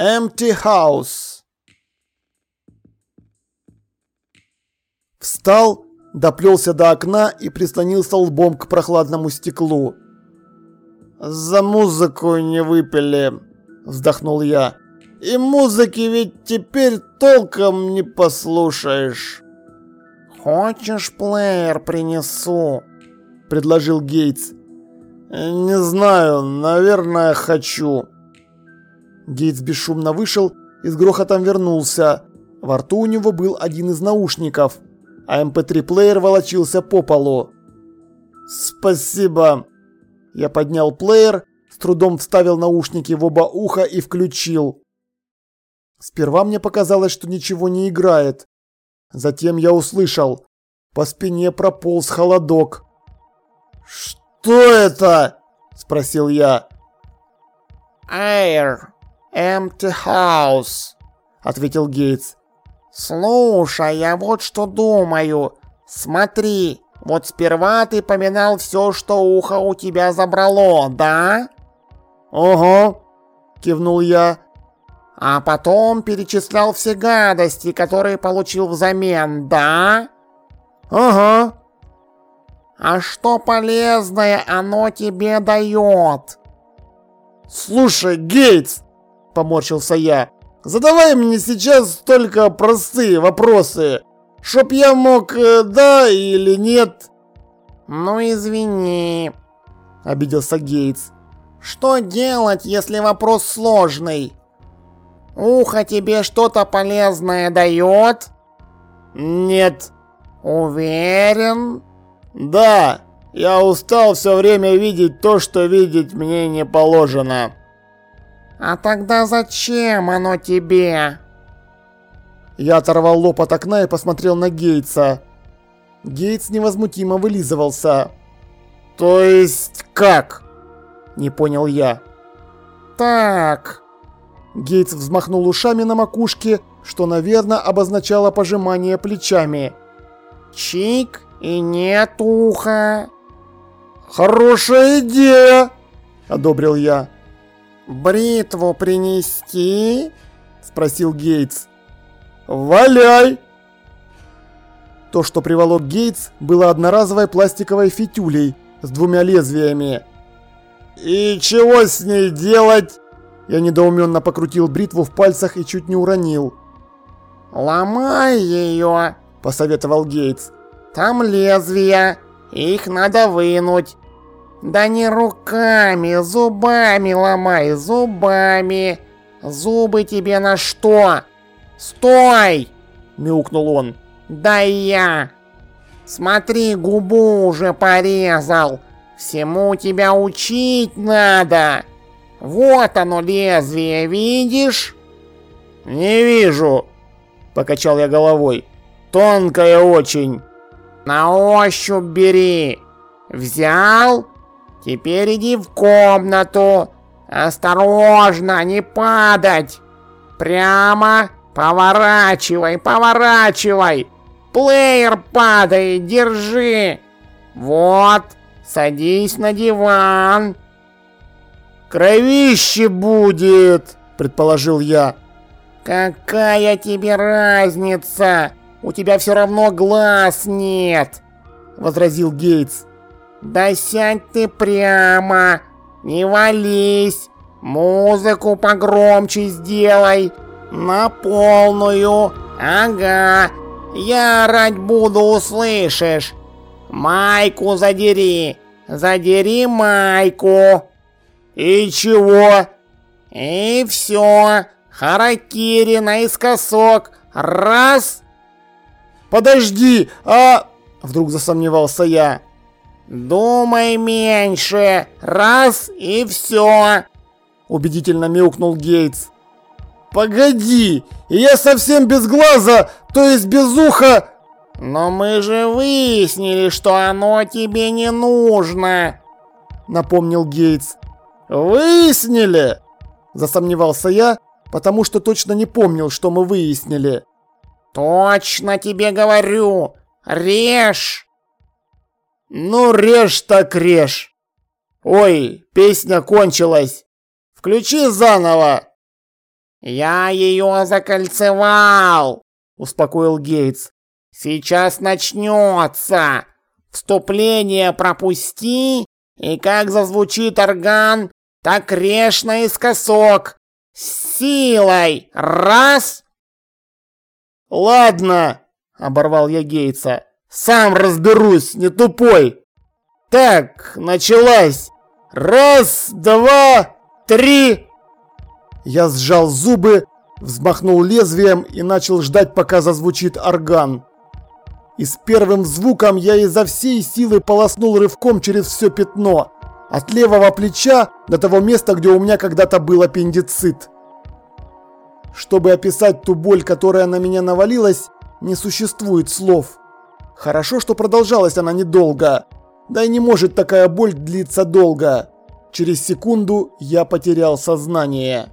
Empty House. Встал, доплелся до окна и прислонился лбом к прохладному стеклу. «За музыку не выпили», – вздохнул я. «И музыки ведь теперь толком не послушаешь». «Хочешь, плеер принесу?» – предложил Гейтс. «Не знаю, наверное, хочу». Гейтс бесшумно вышел и с грохотом вернулся. Во рту у него был один из наушников, а MP3-плеер эм волочился по полу. «Спасибо!» Я поднял плеер, с трудом вставил наушники в оба уха и включил. Сперва мне показалось, что ничего не играет. Затем я услышал. По спине прополз холодок. «Что это?» – спросил я. «Air, empty house», – ответил Гейтс. «Слушай, я вот что думаю. Смотри, вот сперва ты поминал все, что ухо у тебя забрало, да?» «Ого», – кивнул я. «А потом перечислял все гадости, которые получил взамен, да?» «Ага». «А что полезное оно тебе дает?» «Слушай, Гейтс!» – поморщился я. «Задавай мне сейчас только простые вопросы, чтоб я мог э, да или нет». «Ну извини», – обиделся Гейтс. «Что делать, если вопрос сложный? Ухо тебе что-то полезное дает?» «Нет». «Уверен?» «Да, я устал все время видеть то, что видеть мне не положено». «А тогда зачем оно тебе?» Я оторвал лоб от окна и посмотрел на Гейтса. Гейтс невозмутимо вылизывался. «То есть как?» Не понял я. «Так...» Гейтс взмахнул ушами на макушке, что, наверное, обозначало пожимание плечами. Чик и нет уха. Хорошая идея, одобрил я. Бритву принести? Спросил Гейтс. Валяй! То, что приволок Гейтс, было одноразовой пластиковой фитюлей с двумя лезвиями. «И чего с ней делать?» Я недоуменно покрутил бритву в пальцах и чуть не уронил. «Ломай ее!» – посоветовал Гейтс. «Там лезвия, их надо вынуть. Да не руками, зубами ломай, зубами. Зубы тебе на что? Стой!» – мяукнул он. «Да я! Смотри, губу уже порезал. Всему тебя учить надо. Вот оно лезвие, видишь?» «Не вижу», – покачал я головой. Тонкая очень. На ощупь бери. Взял? Теперь иди в комнату. Осторожно, не падать. Прямо поворачивай, поворачивай. Плеер падает, держи. Вот, садись на диван. Кровище будет, предположил я. «Какая тебе разница? У тебя все равно глаз нет!» Возразил Гейтс. «Да сядь ты прямо! Не вались! Музыку погромче сделай! На полную! Ага! Я орать буду, услышишь! Майку задери! Задери майку!» «И чего?» «И все!» Харакири наискосок. Раз. Подожди, а... Вдруг засомневался я. Думай меньше. Раз и все. Убедительно мяукнул Гейтс. Погоди, я совсем без глаза, то есть без уха. Но мы же выяснили, что оно тебе не нужно. Напомнил Гейтс. Выяснили? Засомневался я потому что точно не помнил, что мы выяснили. «Точно тебе говорю! Режь!» «Ну, режь так режь!» «Ой, песня кончилась! Включи заново!» «Я ее закольцевал!» – успокоил Гейтс. «Сейчас начнется! Вступление пропусти, и как зазвучит орган, так режь наискосок! Силой! Раз!» «Ладно!» – оборвал я Гейтса. «Сам разберусь, не тупой!» «Так, началась! Раз, два, три!» Я сжал зубы, взмахнул лезвием и начал ждать, пока зазвучит орган. И с первым звуком я изо всей силы полоснул рывком через все пятно, от левого плеча до того места, где у меня когда-то был аппендицит. Чтобы описать ту боль, которая на меня навалилась, не существует слов. Хорошо, что продолжалась она недолго. Да и не может такая боль длиться долго. Через секунду я потерял сознание.